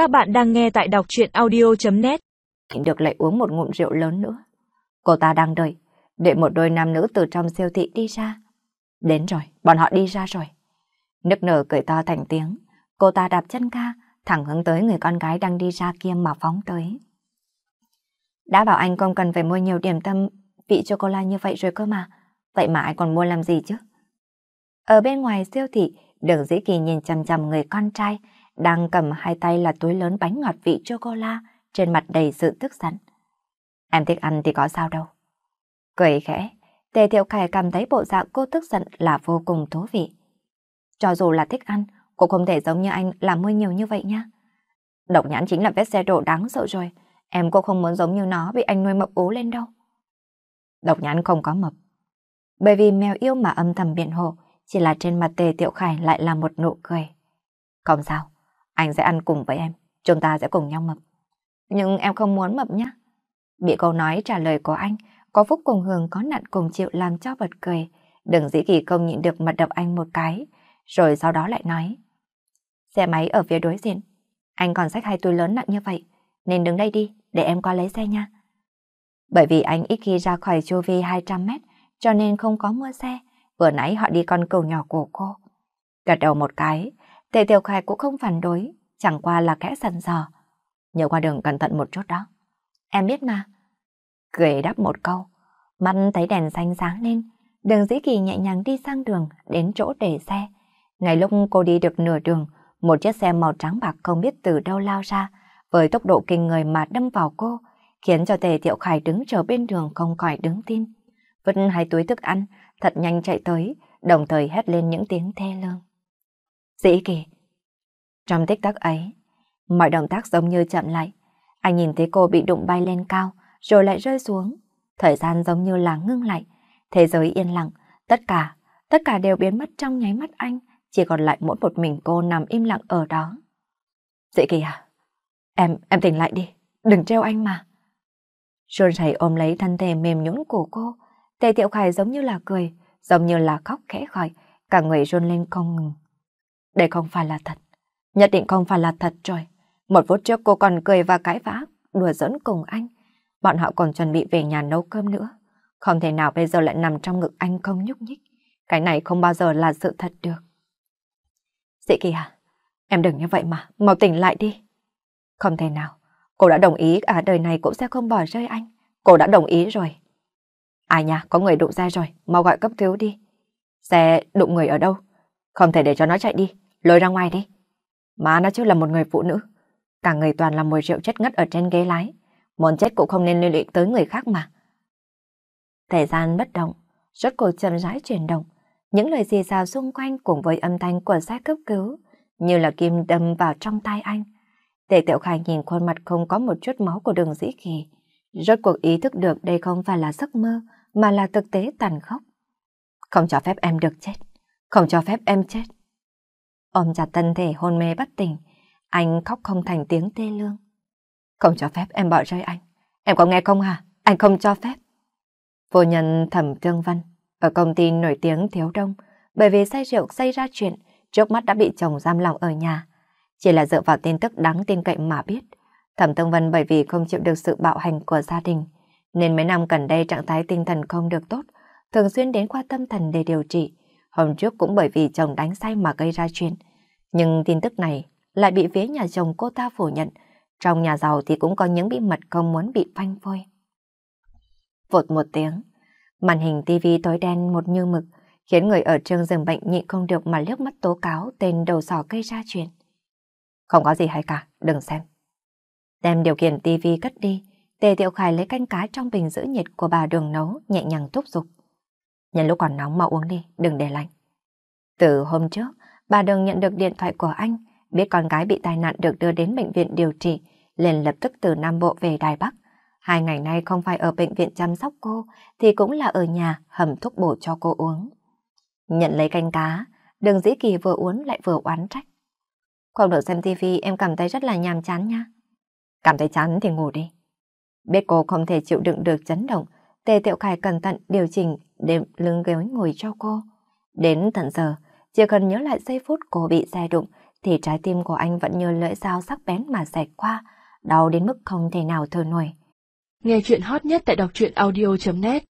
Các bạn đang nghe tại đọc chuyện audio.net Được lại uống một ngụm rượu lớn nữa. Cô ta đang đợi, để một đôi nam nữ từ trong siêu thị đi ra. Đến rồi, bọn họ đi ra rồi. Nức nở cười to thành tiếng, cô ta đạp chân ca, thẳng hướng tới người con gái đang đi ra kia mà phóng tới. Đã bảo anh không cần phải mua nhiều điểm tâm vị chocolate như vậy rồi cơ mà. Vậy mà anh còn mua làm gì chứ? Ở bên ngoài siêu thị, đường dĩ kỳ nhìn chằm chằm người con trai, đang cầm hai tay là túi lớn bánh ngọt vị chocolate, trên mặt đầy sự tức giận. Em thích ăn thì có sao đâu. Cười khẽ, Tề Thiệu Khải cảm thấy bộ dạng cô tức giận là vô cùng thú vị. Cho dù là thích ăn, cũng không thể giống như anh làm mua nhiều như vậy nha. Độc nhãn chính là vết xe đổ đáng sợ rồi. Em cũng không muốn giống như nó bị anh nuôi mập ú lên đâu. Độc nhãn không có mập. Bởi vì mèo yêu mà âm thầm biện hộ, chỉ là trên mặt Tề Tiệu Khải lại là một nụ cười. Không sao, anh sẽ ăn cùng với em, chúng ta sẽ cùng nhau mập. Nhưng em không muốn mập nhé. Bị câu nói trả lời của anh, có phúc cùng hưởng có nặn cùng chịu làm cho bật cười. Đừng dĩ kỳ không nhịn được mặt đập anh một cái, rồi sau đó lại nói. Xe máy ở phía đối diện, anh còn xách hai túi lớn nặng như vậy, nên đứng đây đi, để em qua lấy xe nha. Bởi vì anh ít khi ra khỏi chu vi 200 mét, cho nên không có mua xe. Vừa nãy họ đi con cầu nhỏ của cô. Gật đầu một cái, Tề Tiểu Khải cũng không phản đối, chẳng qua là kẽ sần sò. Nhớ qua đường cẩn thận một chút đó. Em biết mà. Cười đáp một câu, mắt thấy đèn xanh sáng lên, đường dĩ kỳ nhẹ nhàng đi sang đường, đến chỗ để xe. Ngay lúc cô đi được nửa đường, một chiếc xe màu trắng bạc không biết từ đâu lao ra, với tốc độ kinh người mà đâm vào cô, khiến cho Tề Tiểu Khải đứng chờ bên đường không khỏi đứng tin. Vứt hai túi thức ăn, thật nhanh chạy tới, đồng thời hét lên những tiếng thê lương. Dĩ kỳ! Trong tích tắc ấy, mọi động tác giống như chậm lại. Anh nhìn thấy cô bị đụng bay lên cao, rồi lại rơi xuống. Thời gian giống như là ngưng lại. Thế giới yên lặng, tất cả, tất cả đều biến mất trong nháy mắt anh, chỉ còn lại mỗi một mình cô nằm im lặng ở đó. Dĩ kỳ à? Em, em tỉnh lại đi, đừng treo anh mà. Rôn rẩy ôm lấy thân thể mềm nhũn của cô, Tề Tiệu Khải giống như là cười, giống như là khóc khẽ khỏi, cả người run lên không ngừng. Đây không phải là thật, nhất định không phải là thật rồi. Một phút trước cô còn cười và cãi vã, đùa giỡn cùng anh. Bọn họ còn chuẩn bị về nhà nấu cơm nữa. Không thể nào bây giờ lại nằm trong ngực anh không nhúc nhích. Cái này không bao giờ là sự thật được. Dị kỳ à, em đừng như vậy mà, mau tỉnh lại đi. Không thể nào, cô đã đồng ý cả đời này cũng sẽ không bỏ rơi anh. Cô đã đồng ý rồi. Ai nha, có người đụng xe rồi, mau gọi cấp cứu đi. Xe đụng người ở đâu? Không thể để cho nó chạy đi, lôi ra ngoài đi. má nó chứ là một người phụ nữ. Cả người toàn là mùi rượu chết ngất ở trên ghế lái. Muốn chết cũng không nên liên lụy tới người khác mà. Thời gian bất động, rốt cuộc chậm rãi chuyển động. Những lời xì xào xung quanh cùng với âm thanh của xe cấp cứu, như là kim đâm vào trong tay anh. Tề Tiểu Khai nhìn khuôn mặt không có một chút máu của đường dĩ kỳ. Rốt cuộc ý thức được đây không phải là giấc mơ, mà là thực tế tàn khốc. Không cho phép em được chết, không cho phép em chết. Ôm chặt thân thể hôn mê bất tỉnh, anh khóc không thành tiếng tê lương. Không cho phép em bỏ rơi anh. Em có nghe không hả? Anh không cho phép. Vô nhân thẩm tương văn, ở công ty nổi tiếng thiếu đông, bởi vì say rượu xảy ra chuyện, trước mắt đã bị chồng giam lòng ở nhà. Chỉ là dựa vào tin tức đáng tin cậy mà biết. Thẩm Tương Vân bởi vì không chịu được sự bạo hành của gia đình, nên mấy năm gần đây trạng thái tinh thần không được tốt, thường xuyên đến khoa tâm thần để điều trị. Hôm trước cũng bởi vì chồng đánh say mà gây ra chuyện. Nhưng tin tức này lại bị phía nhà chồng cô ta phủ nhận. Trong nhà giàu thì cũng có những bí mật không muốn bị phanh phôi. Vột một tiếng, màn hình tivi tối đen một như mực, khiến người ở trường giường bệnh nhịn không được mà liếc mắt tố cáo tên đầu sỏ gây ra chuyện. Không có gì hay cả, đừng xem. Đem điều khiển tivi cất đi, Tề Tiểu Khải lấy canh cá trong bình giữ nhiệt của bà đường nấu, nhẹ nhàng thúc giục. Nhân lúc còn nóng mà uống đi, đừng để lạnh. Từ hôm trước, bà đường nhận được điện thoại của anh, biết con gái bị tai nạn được đưa đến bệnh viện điều trị, liền lập tức từ Nam Bộ về Đài Bắc. Hai ngày nay không phải ở bệnh viện chăm sóc cô, thì cũng là ở nhà hầm thuốc bổ cho cô uống. Nhận lấy canh cá, đường dĩ kỳ vừa uống lại vừa oán trách. Không được xem tivi em cảm thấy rất là nhàm chán nha. Cảm thấy chán thì ngủ đi. Biết cô không thể chịu đựng được chấn động, Tề Tiệu Khải cẩn thận điều chỉnh đệm lưng ghế ngồi cho cô. Đến tận giờ, chỉ cần nhớ lại giây phút cô bị xe đụng, thì trái tim của anh vẫn như lưỡi dao sắc bén mà xẹt qua, đau đến mức không thể nào thở nổi. Nghe chuyện hot nhất tại đọc truyện audio.net